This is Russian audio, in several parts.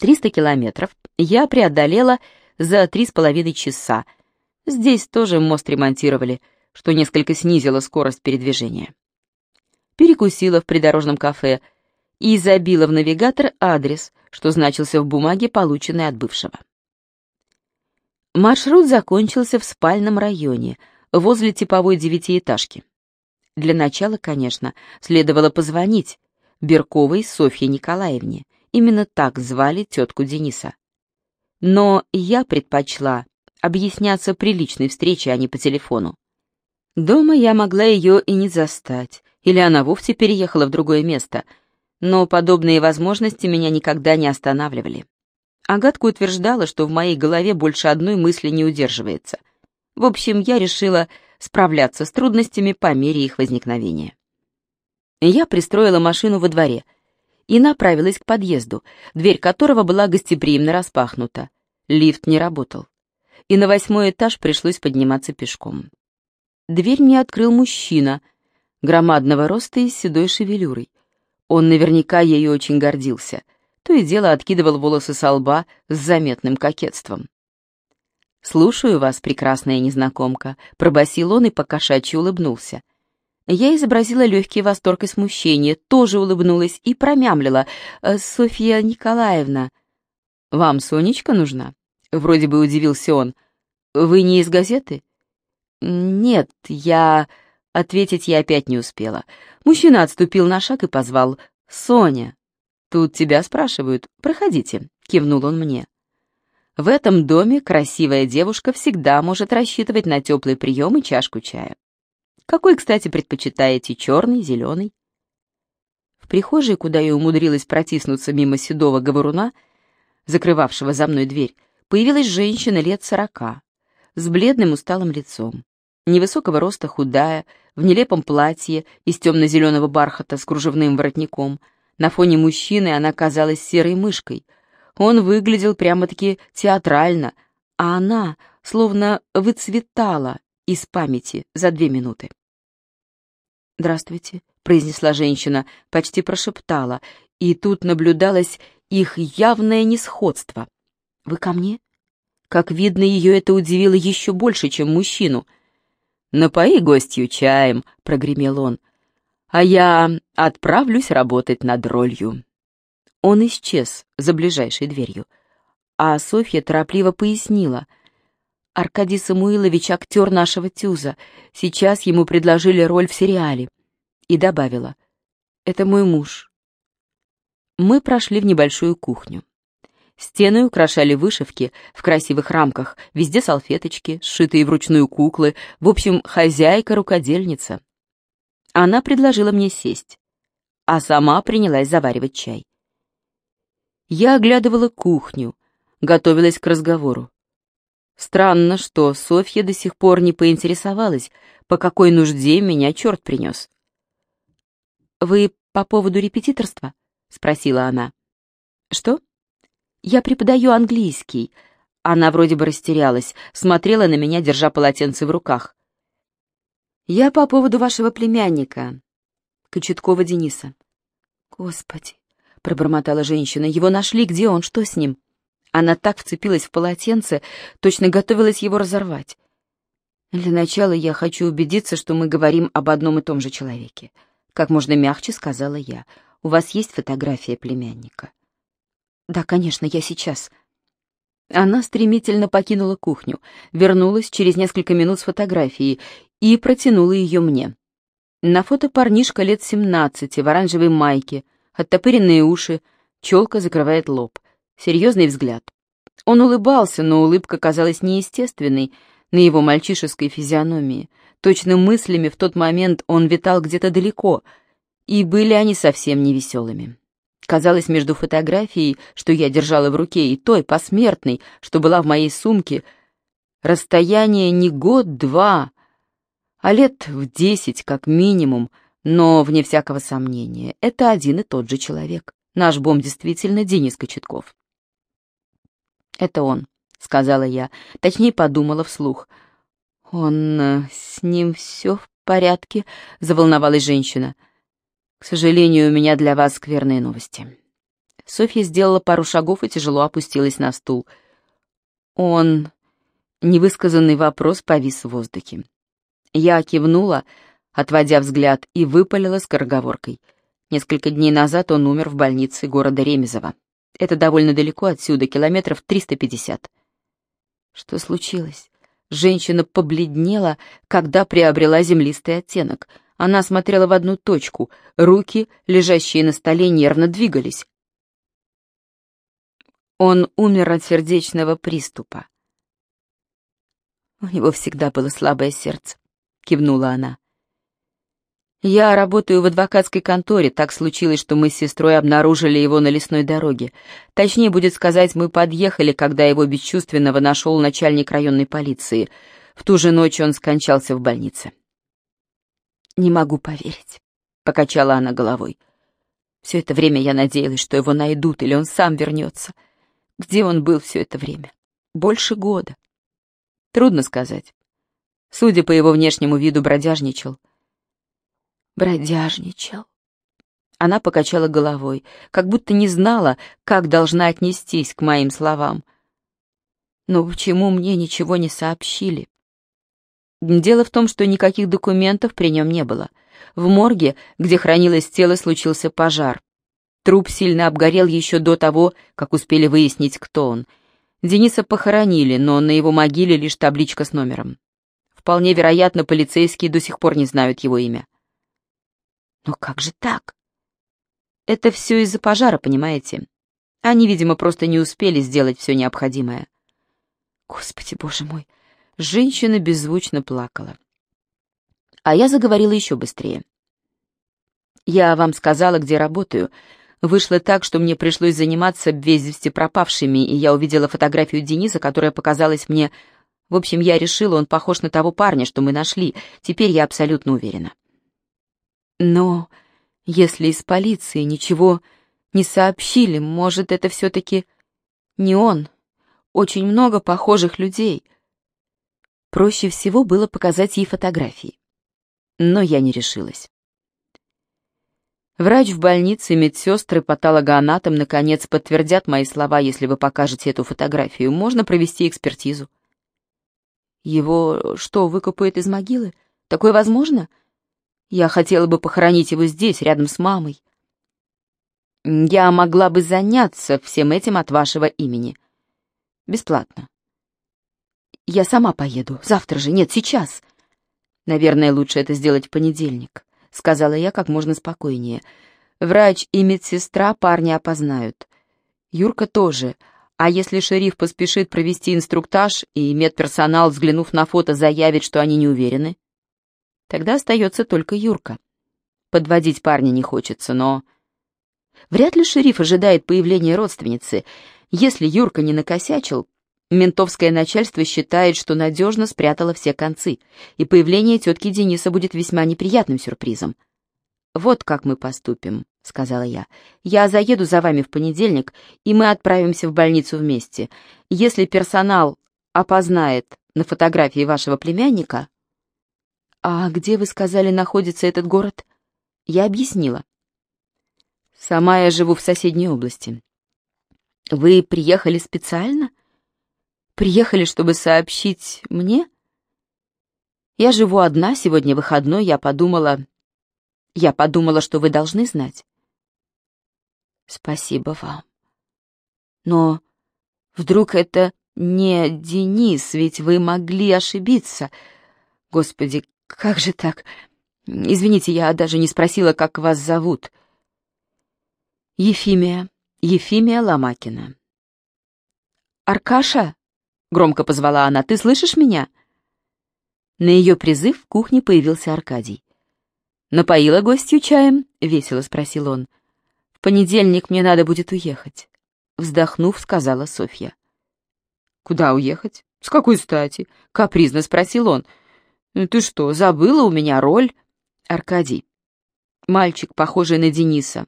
300 километров я преодолела за три с половиной часа. Здесь тоже мост ремонтировали, что несколько снизило скорость передвижения. Перекусила в придорожном кафе и забила в навигатор адрес, что значился в бумаге, полученной от бывшего. Маршрут закончился в спальном районе, возле типовой девятиэтажки. Для начала, конечно, следовало позвонить Берковой Софье Николаевне. Именно так звали тетку Дениса. Но я предпочла объясняться при личной встрече, а не по телефону. Дома я могла ее и не застать, или она вовсе переехала в другое место, но подобные возможности меня никогда не останавливали. Агатка утверждала, что в моей голове больше одной мысли не удерживается. В общем, я решила справляться с трудностями по мере их возникновения. Я пристроила машину во дворе и направилась к подъезду, дверь которого была гостеприимно распахнута. Лифт не работал, и на восьмой этаж пришлось подниматься пешком. Дверь мне открыл мужчина, громадного роста и с седой шевелюрой. Он наверняка ею очень гордился, то и дело откидывал волосы со лба с заметным кокетством. «Слушаю вас, прекрасная незнакомка», — пробасил он и покошачьи улыбнулся. Я изобразила легкий восторг и смущение, тоже улыбнулась и промямлила. «Э, «Софья Николаевна». «Вам Сонечка нужна?» Вроде бы удивился он. «Вы не из газеты?» «Нет, я...» Ответить я опять не успела. Мужчина отступил на шаг и позвал. «Соня!» «Тут тебя спрашивают. Проходите», — кивнул он мне. В этом доме красивая девушка всегда может рассчитывать на теплый прием и чашку чая. Какой, кстати, предпочитаете, черный, зеленый? В прихожей, куда я умудрилась протиснуться мимо седого говоруна, закрывавшего за мной дверь, появилась женщина лет сорока, с бледным усталым лицом. Невысокого роста худая, в нелепом платье из темно-зеленого бархата с кружевным воротником. На фоне мужчины она казалась серой мышкой — он выглядел прямо-таки театрально, а она словно выцветала из памяти за две минуты. «Здравствуйте», — произнесла женщина, почти прошептала, и тут наблюдалось их явное несходство. «Вы ко мне?» Как видно, ее это удивило еще больше, чем мужчину. «Напои гостью чаем», — прогремел он, — «а я отправлюсь работать над ролью». Он исчез за ближайшей дверью. А Софья торопливо пояснила. «Аркадий Самуилович — актер нашего Тюза. Сейчас ему предложили роль в сериале». И добавила. «Это мой муж». Мы прошли в небольшую кухню. Стены украшали вышивки в красивых рамках, везде салфеточки, сшитые вручную куклы, в общем, хозяйка-рукодельница. Она предложила мне сесть, а сама принялась заваривать чай. Я оглядывала кухню, готовилась к разговору. Странно, что Софья до сих пор не поинтересовалась, по какой нужде меня черт принес. «Вы по поводу репетиторства?» — спросила она. «Что?» «Я преподаю английский». Она вроде бы растерялась, смотрела на меня, держа полотенце в руках. «Я по поводу вашего племянника, Кочеткова Дениса». «Господи, — пробормотала женщина. «Его нашли. Где он? Что с ним?» Она так вцепилась в полотенце, точно готовилась его разорвать. «Для начала я хочу убедиться, что мы говорим об одном и том же человеке». Как можно мягче сказала я. «У вас есть фотография племянника?» «Да, конечно, я сейчас». Она стремительно покинула кухню, вернулась через несколько минут с фотографией и протянула ее мне. На фото парнишка лет семнадцати в оранжевой майке — оттопыренные уши, челка закрывает лоб, серьезный взгляд. Он улыбался, но улыбка казалась неестественной на его мальчишеской физиономии. Точно мыслями в тот момент он витал где-то далеко, и были они совсем невеселыми. Казалось, между фотографией, что я держала в руке, и той, посмертной, что была в моей сумке, расстояние не год-два, а лет в десять как минимум, но, вне всякого сомнения, это один и тот же человек. Наш бом действительно Денис Кочетков. «Это он», — сказала я, точнее подумала вслух. «Он... Э, с ним все в порядке?» — заволновалась женщина. «К сожалению, у меня для вас скверные новости. Софья сделала пару шагов и тяжело опустилась на стул. Он... Невысказанный вопрос повис в воздухе. Я кивнула, отводя взгляд, и выпалила скороговоркой. Несколько дней назад он умер в больнице города Ремезово. Это довольно далеко отсюда, километров 350. Что случилось? Женщина побледнела, когда приобрела землистый оттенок. Она смотрела в одну точку, руки, лежащие на столе, нервно двигались. Он умер от сердечного приступа. У него всегда было слабое сердце, кивнула она. Я работаю в адвокатской конторе. Так случилось, что мы с сестрой обнаружили его на лесной дороге. Точнее будет сказать, мы подъехали, когда его бесчувственного нашел начальник районной полиции. В ту же ночь он скончался в больнице. «Не могу поверить», — покачала она головой. «Все это время я надеялась, что его найдут или он сам вернется. Где он был все это время? Больше года. Трудно сказать. Судя по его внешнему виду, бродяжничал бродяжничал. Она покачала головой, как будто не знала, как должна отнестись к моим словам. Но почему мне ничего не сообщили? Дело в том, что никаких документов при нем не было. В морге, где хранилось тело, случился пожар. Труп сильно обгорел еще до того, как успели выяснить, кто он. Дениса похоронили, но на его могиле лишь табличка с номером. Вполне вероятно, полицейские до сих пор не знают его имя. Но как же так? Это все из-за пожара, понимаете? Они, видимо, просто не успели сделать все необходимое. Господи, боже мой, женщина беззвучно плакала. А я заговорила еще быстрее. Я вам сказала, где работаю. Вышло так, что мне пришлось заниматься без пропавшими, и я увидела фотографию Дениса, которая показалась мне... В общем, я решила, он похож на того парня, что мы нашли. Теперь я абсолютно уверена. Но если из полиции ничего не сообщили, может, это все-таки не он. Очень много похожих людей. Проще всего было показать ей фотографии. Но я не решилась. Врач в больнице, медсестры, патологоанатом, наконец, подтвердят мои слова, если вы покажете эту фотографию. Можно провести экспертизу. Его что, выкопают из могилы? Такое возможно? Я хотела бы похоронить его здесь, рядом с мамой. Я могла бы заняться всем этим от вашего имени. Бесплатно. Я сама поеду. Завтра же. Нет, сейчас. Наверное, лучше это сделать в понедельник, сказала я как можно спокойнее. Врач и медсестра парня опознают. Юрка тоже. А если шериф поспешит провести инструктаж, и медперсонал, взглянув на фото, заявит, что они не уверены? Тогда остается только Юрка. Подводить парня не хочется, но... Вряд ли шериф ожидает появления родственницы. Если Юрка не накосячил, ментовское начальство считает, что надежно спрятало все концы, и появление тетки Дениса будет весьма неприятным сюрпризом. «Вот как мы поступим», — сказала я. «Я заеду за вами в понедельник, и мы отправимся в больницу вместе. Если персонал опознает на фотографии вашего племянника, «А где, вы сказали, находится этот город?» Я объяснила. «Сама я живу в соседней области». «Вы приехали специально? Приехали, чтобы сообщить мне?» «Я живу одна, сегодня выходной, я подумала...» «Я подумала, что вы должны знать». «Спасибо вам. Но вдруг это не Денис, ведь вы могли ошибиться. Господи, «Как же так? Извините, я даже не спросила, как вас зовут». «Ефимия. Ефимия Ломакина». «Аркаша?» — громко позвала она. «Ты слышишь меня?» На ее призыв в кухне появился Аркадий. «Напоила гостью чаем?» — весело спросил он. «В понедельник мне надо будет уехать», — вздохнув, сказала Софья. «Куда уехать? С какой стати?» — капризно спросил он. Ну «Ты что, забыла у меня роль?» «Аркадий. Мальчик, похожий на Дениса.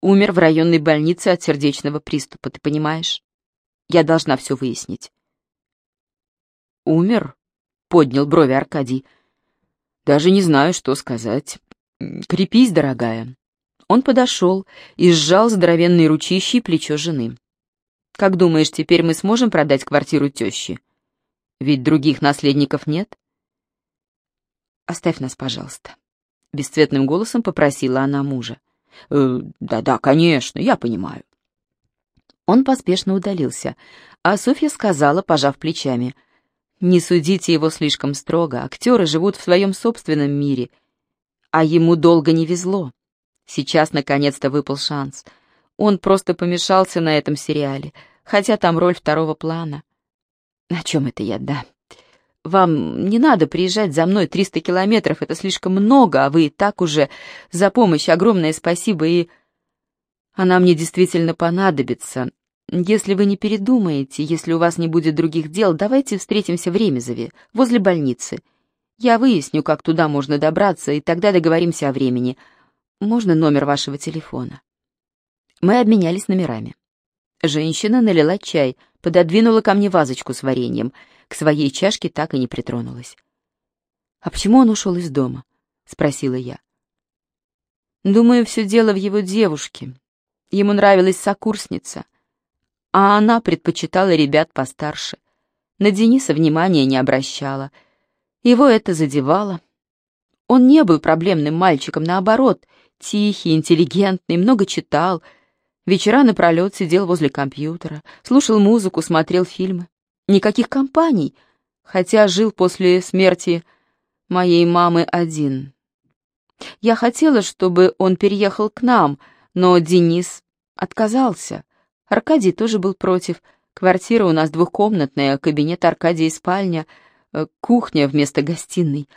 Умер в районной больнице от сердечного приступа, ты понимаешь? Я должна все выяснить». «Умер?» — поднял брови Аркадий. «Даже не знаю, что сказать. Крепись, дорогая. Он подошел и сжал здоровенные ручищи плечо жены. «Как думаешь, теперь мы сможем продать квартиру тещи? Ведь других наследников нет?» «Оставь нас, пожалуйста», — бесцветным голосом попросила она мужа. «Э, «Да-да, конечно, я понимаю». Он поспешно удалился, а Софья сказала, пожав плечами, «Не судите его слишком строго, актеры живут в своем собственном мире, а ему долго не везло. Сейчас, наконец-то, выпал шанс. Он просто помешался на этом сериале, хотя там роль второго плана. О чем это я, да? Вам не надо приезжать за мной 300 километров, это слишком много, а вы и так уже за помощь огромное спасибо, и... Она мне действительно понадобится. Если вы не передумаете, если у вас не будет других дел, давайте встретимся в Ремезове, возле больницы. Я выясню, как туда можно добраться, и тогда договоримся о времени. Можно номер вашего телефона?» Мы обменялись номерами. Женщина налила чай, пододвинула ко мне вазочку с вареньем. К своей чашке так и не притронулась. «А почему он ушел из дома?» — спросила я. «Думаю, все дело в его девушке. Ему нравилась сокурсница, а она предпочитала ребят постарше. На Дениса внимания не обращала. Его это задевало. Он не был проблемным мальчиком, наоборот — Тихий, интеллигентный, много читал. Вечера напролет сидел возле компьютера, слушал музыку, смотрел фильмы. Никаких компаний, хотя жил после смерти моей мамы один. Я хотела, чтобы он переехал к нам, но Денис отказался. Аркадий тоже был против. Квартира у нас двухкомнатная, кабинет Аркадия и спальня, э, кухня вместо гостиной.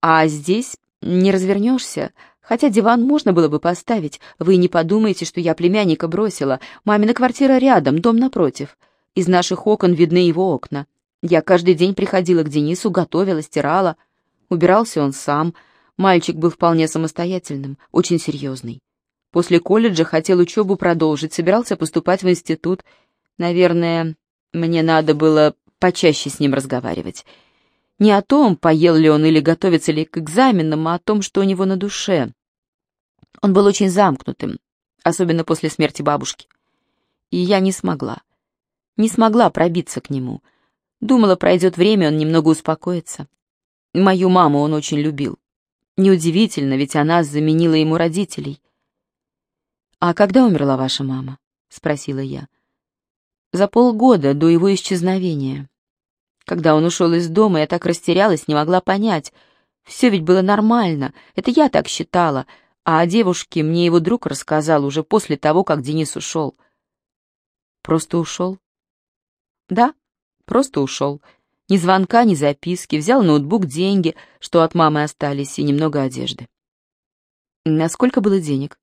А здесь не развернешься, Хотя диван можно было бы поставить. Вы не подумайте, что я племянника бросила. Мамина квартира рядом, дом напротив. Из наших окон видны его окна. Я каждый день приходила к Денису, готовила, стирала. Убирался он сам. Мальчик был вполне самостоятельным, очень серьезный. После колледжа хотел учебу продолжить, собирался поступать в институт. Наверное, мне надо было почаще с ним разговаривать. Не о том, поел ли он или готовится ли к экзаменам, а о том, что у него на душе. Он был очень замкнутым, особенно после смерти бабушки. И я не смогла. Не смогла пробиться к нему. Думала, пройдет время, он немного успокоится. Мою маму он очень любил. Неудивительно, ведь она заменила ему родителей. «А когда умерла ваша мама?» — спросила я. «За полгода до его исчезновения. Когда он ушел из дома, я так растерялась, не могла понять. Все ведь было нормально, это я так считала, а о девушке мне его друг рассказал уже после того, как Денис ушел. Просто ушел? Да, просто ушел. Ни звонка, ни записки, взял ноутбук, деньги, что от мамы остались, и немного одежды. Насколько было денег?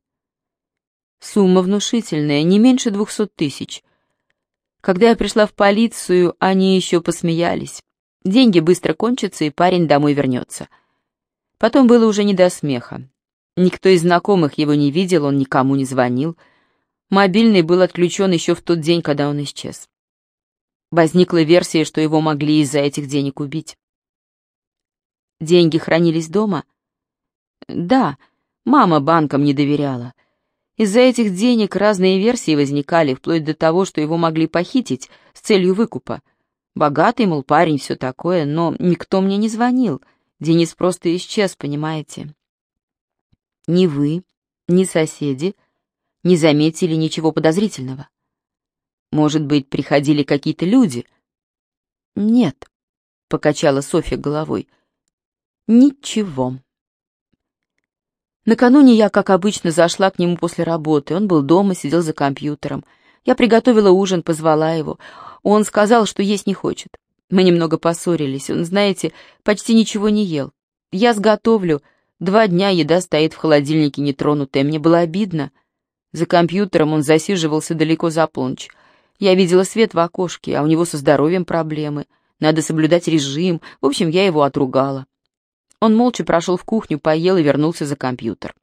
Сумма внушительная, не меньше двухсот тысяч. Когда я пришла в полицию, они еще посмеялись. Деньги быстро кончатся, и парень домой вернется. Потом было уже не до смеха. Никто из знакомых его не видел, он никому не звонил. Мобильный был отключен еще в тот день, когда он исчез. Возникла версия, что его могли из-за этих денег убить. Деньги хранились дома? Да, мама банкам не доверяла. Из-за этих денег разные версии возникали, вплоть до того, что его могли похитить с целью выкупа. Богатый, мол, парень, все такое, но никто мне не звонил. Денис просто исчез, понимаете? Ни вы, ни соседи не заметили ничего подозрительного. Может быть, приходили какие-то люди? Нет, покачала Софья головой. Ничего. Накануне я, как обычно, зашла к нему после работы. Он был дома, сидел за компьютером. Я приготовила ужин, позвала его. Он сказал, что есть не хочет. Мы немного поссорились. Он, знаете, почти ничего не ел. Я сготовлю, Два дня еда стоит в холодильнике нетронутая, мне было обидно. За компьютером он засиживался далеко за полночь. Я видела свет в окошке, а у него со здоровьем проблемы. Надо соблюдать режим. В общем, я его отругала. Он молча прошел в кухню, поел и вернулся за компьютер.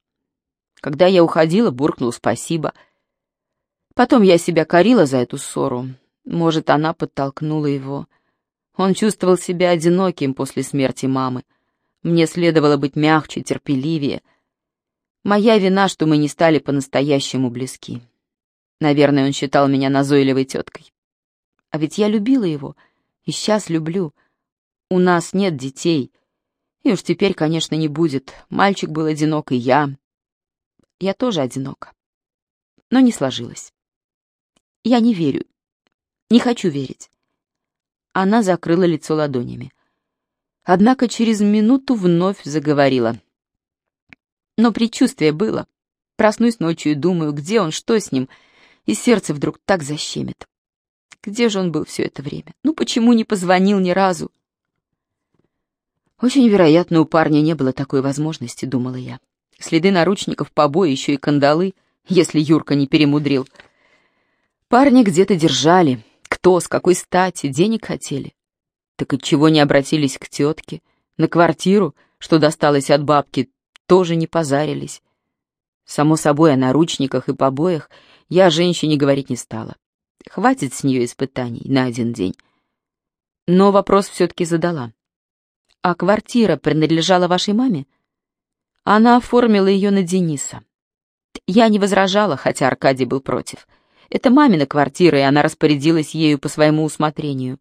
Когда я уходила, буркнул спасибо. Потом я себя корила за эту ссору. Может, она подтолкнула его. Он чувствовал себя одиноким после смерти мамы. Мне следовало быть мягче, терпеливее. Моя вина, что мы не стали по-настоящему близки. Наверное, он считал меня назойливой теткой. А ведь я любила его, и сейчас люблю. У нас нет детей. И уж теперь, конечно, не будет. Мальчик был одинок, и я. Я тоже одинока. Но не сложилось. Я не верю. Не хочу верить. Она закрыла лицо ладонями. Однако через минуту вновь заговорила. Но предчувствие было. Проснусь ночью и думаю, где он, что с ним, и сердце вдруг так защемит. Где же он был все это время? Ну почему не позвонил ни разу? Очень вероятно, у парня не было такой возможности, думала я. Следы наручников, побои, еще и кандалы, если Юрка не перемудрил. Парня где-то держали. Кто, с какой стати, денег хотели. Так отчего не обратились к тетке? На квартиру, что досталось от бабки, тоже не позарились. Само собой, о наручниках и побоях я женщине говорить не стала. Хватит с нее испытаний на один день. Но вопрос все-таки задала. «А квартира принадлежала вашей маме?» Она оформила ее на Дениса. Я не возражала, хотя Аркадий был против. Это мамина квартира, и она распорядилась ею по своему усмотрению.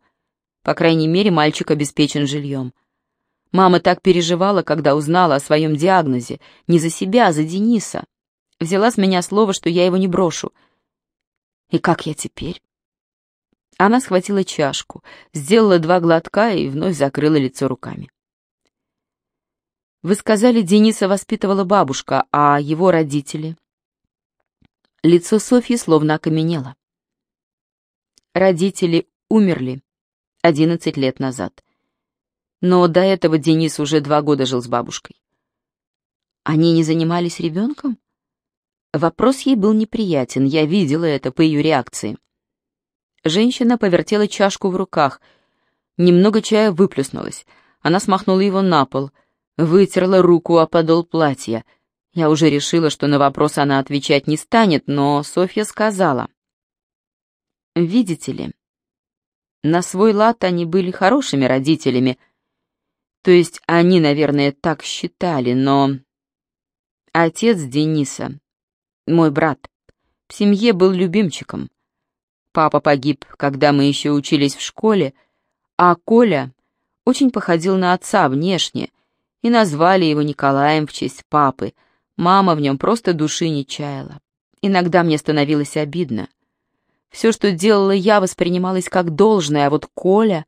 По крайней мере, мальчик обеспечен жильем. Мама так переживала, когда узнала о своем диагнозе. Не за себя, а за Дениса. Взяла с меня слово, что я его не брошу — и как я теперь? Она схватила чашку, сделала два глотка и вновь закрыла лицо руками. Вы сказали, Дениса воспитывала бабушка, а его родители? Лицо Софьи словно окаменело. Родители умерли одиннадцать лет назад. Но до этого Денис уже два года жил с бабушкой. Они не занимались ребенком? Вопрос ей был неприятен, я видела это по ее реакции. Женщина повертела чашку в руках. Немного чая выплюснулось. Она смахнула его на пол, вытерла руку о подол платья. Я уже решила, что на вопрос она отвечать не станет, но Софья сказала. «Видите ли, на свой лад они были хорошими родителями. То есть они, наверное, так считали, но... Отец Дениса мой брат. В семье был любимчиком. Папа погиб, когда мы еще учились в школе, а Коля очень походил на отца внешне, и назвали его Николаем в честь папы. Мама в нем просто души не чаяла. Иногда мне становилось обидно. Все, что делала я, воспринималось как должное, а вот Коля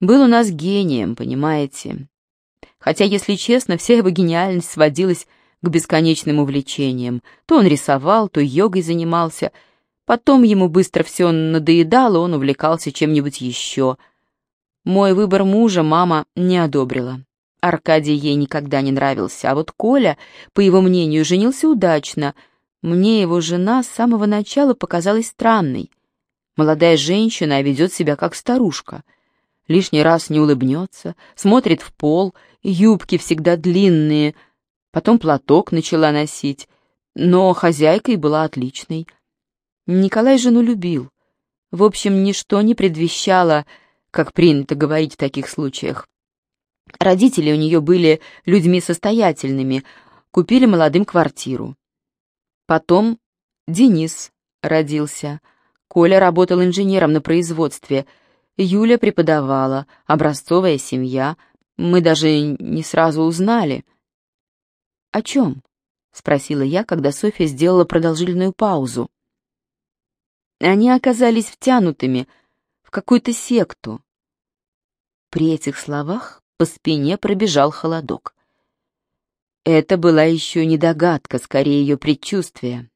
был у нас гением, понимаете? Хотя, если честно, вся его гениальность сводилась к бесконечным увлечениям. То он рисовал, то йогой занимался. Потом ему быстро все надоедало, он увлекался чем-нибудь еще. Мой выбор мужа мама не одобрила. Аркадий ей никогда не нравился, а вот Коля, по его мнению, женился удачно. Мне его жена с самого начала показалась странной. Молодая женщина а ведет себя как старушка. Лишний раз не улыбнется, смотрит в пол, юбки всегда длинные — потом платок начала носить, но хозяйкой была отличной. Николай жену любил. В общем, ничто не предвещало, как принято говорить в таких случаях. Родители у нее были людьми состоятельными, купили молодым квартиру. Потом Денис родился. Коля работал инженером на производстве. Юля преподавала, образцовая семья. Мы даже не сразу узнали — «О чем?» — спросила я, когда Софья сделала продолжительную паузу. Они оказались втянутыми в какую-то секту. При этих словах по спине пробежал холодок. Это была еще не догадка, скорее ее предчувствие.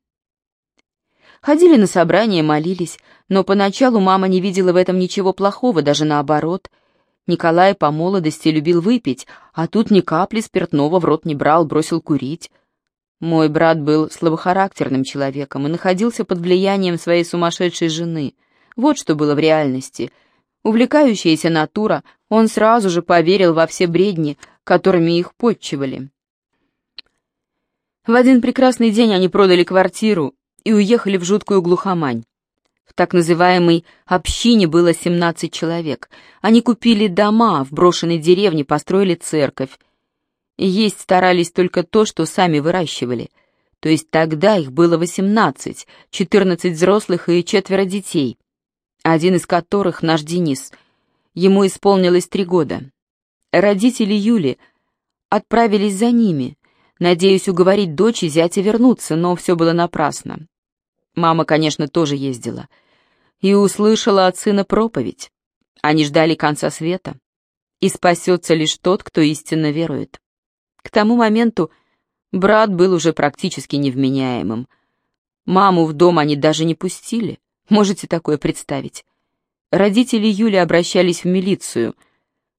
Ходили на собрания, молились, но поначалу мама не видела в этом ничего плохого, даже наоборот — Николай по молодости любил выпить, а тут ни капли спиртного в рот не брал, бросил курить. Мой брат был слабохарактерным человеком и находился под влиянием своей сумасшедшей жены. Вот что было в реальности. Увлекающаяся натура, он сразу же поверил во все бредни, которыми их подчивали. В один прекрасный день они продали квартиру и уехали в жуткую глухомань. В так называемой «общине» было 17 человек. Они купили дома в брошенной деревне, построили церковь. Есть старались только то, что сами выращивали. То есть тогда их было 18, 14 взрослых и четверо детей, один из которых наш Денис. Ему исполнилось три года. Родители Юли отправились за ними, надеясь уговорить дочь и зятя вернуться, но все было напрасно. Мама, конечно, тоже ездила. И услышала от сына проповедь. Они ждали конца света. И спасется лишь тот, кто истинно верует. К тому моменту брат был уже практически невменяемым. Маму в дом они даже не пустили. Можете такое представить? Родители Юли обращались в милицию,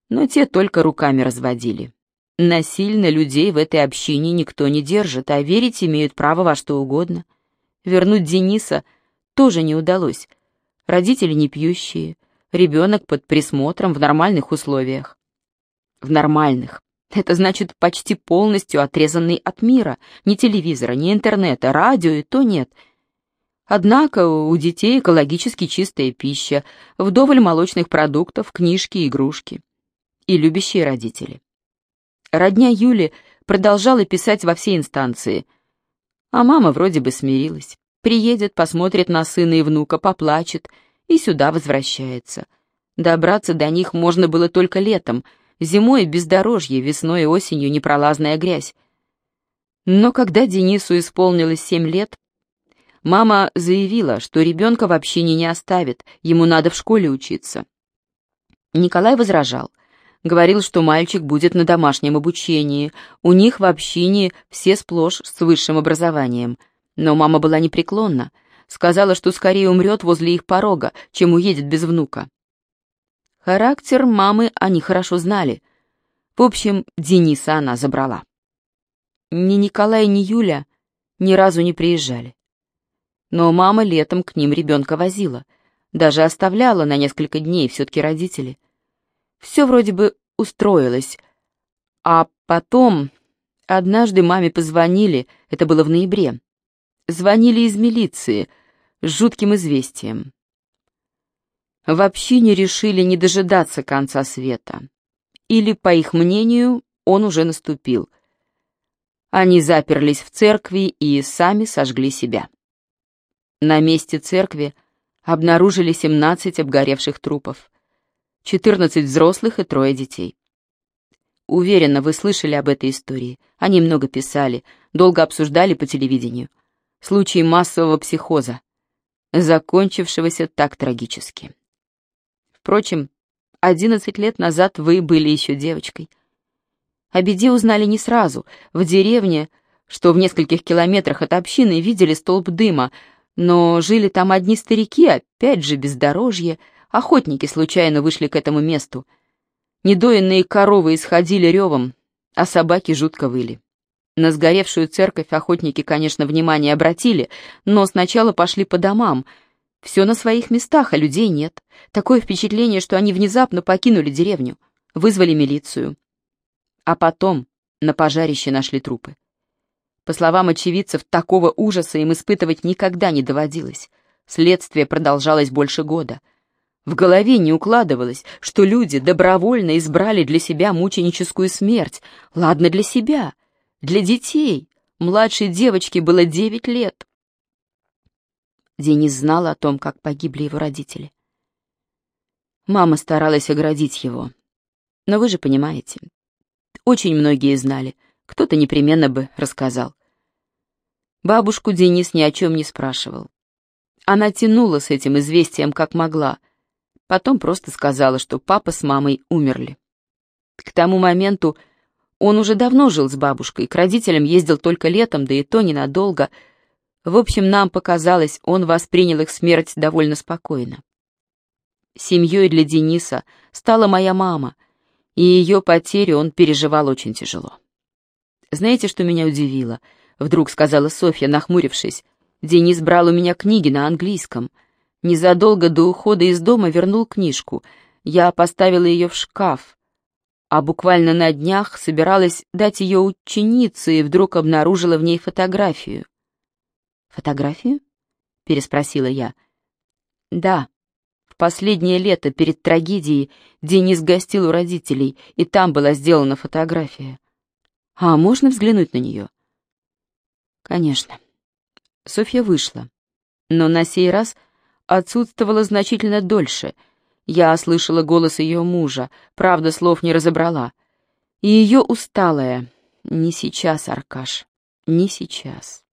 но те только руками разводили. Насильно людей в этой общине никто не держит, а верить имеют право во что угодно. Вернуть Дениса тоже не удалось. Родители не пьющие, ребенок под присмотром в нормальных условиях. В нормальных. Это значит почти полностью отрезанный от мира. Ни телевизора, ни интернета, радио и то нет. Однако у детей экологически чистая пища, вдоволь молочных продуктов, книжки, игрушки. И любящие родители. Родня Юли продолжала писать во все инстанции. А мама вроде бы смирилась. Приедет, посмотрит на сына и внука, поплачет и сюда возвращается. Добраться до них можно было только летом — Зимой бездорожье, весной и осенью непролазная грязь. Но когда Денису исполнилось семь лет, мама заявила, что ребенка в общине не оставит, ему надо в школе учиться. Николай возражал. Говорил, что мальчик будет на домашнем обучении, у них в общине все сплошь с высшим образованием. Но мама была непреклонна, сказала, что скорее умрет возле их порога, чем уедет без внука. Характер мамы они хорошо знали. В общем, Дениса она забрала. Ни Николай, ни Юля ни разу не приезжали. Но мама летом к ним ребенка возила, даже оставляла на несколько дней все-таки родители. Все вроде бы устроилось. А потом однажды маме позвонили, это было в ноябре. Звонили из милиции с жутким известием. В общине решили не дожидаться конца света. Или, по их мнению, он уже наступил. Они заперлись в церкви и сами сожгли себя. На месте церкви обнаружили 17 обгоревших трупов, 14 взрослых и трое детей. Уверена, вы слышали об этой истории. Они много писали, долго обсуждали по телевидению. Случай массового психоза, закончившегося так трагически. Впрочем, одиннадцать лет назад вы были еще девочкой. О беде узнали не сразу. В деревне, что в нескольких километрах от общины, видели столб дыма, но жили там одни старики, опять же бездорожье. Охотники случайно вышли к этому месту. Недоенные коровы исходили ревом, а собаки жутко выли. На сгоревшую церковь охотники, конечно, внимание обратили, но сначала пошли по домам — все на своих местах, а людей нет. Такое впечатление, что они внезапно покинули деревню, вызвали милицию. А потом на пожарище нашли трупы. По словам очевидцев, такого ужаса им испытывать никогда не доводилось. Следствие продолжалось больше года. В голове не укладывалось, что люди добровольно избрали для себя мученическую смерть. Ладно, для себя, для детей. Младшей девочке было девять лет. Денис знал о том, как погибли его родители. Мама старалась оградить его. Но вы же понимаете, очень многие знали, кто-то непременно бы рассказал. Бабушку Денис ни о чем не спрашивал. Она тянула с этим известием как могла, потом просто сказала, что папа с мамой умерли. К тому моменту он уже давно жил с бабушкой, к родителям ездил только летом, да и то ненадолго — в общем, нам показалось, он воспринял их смерть довольно спокойно. Семьей для Дениса стала моя мама, и ее потерю он переживал очень тяжело. «Знаете, что меня удивило?» — вдруг сказала Софья, нахмурившись. «Денис брал у меня книги на английском. Незадолго до ухода из дома вернул книжку. Я поставила ее в шкаф, а буквально на днях собиралась дать ее ученице и вдруг обнаружила в ней фотографию. «Фотографию?» — переспросила я. «Да. В последнее лето, перед трагедией, Денис гостил у родителей, и там была сделана фотография. А можно взглянуть на нее?» Конечно. Софья вышла, но на сей раз отсутствовала значительно дольше. Я слышала голос ее мужа, правда, слов не разобрала. И ее усталая. Не сейчас, Аркаш, не сейчас.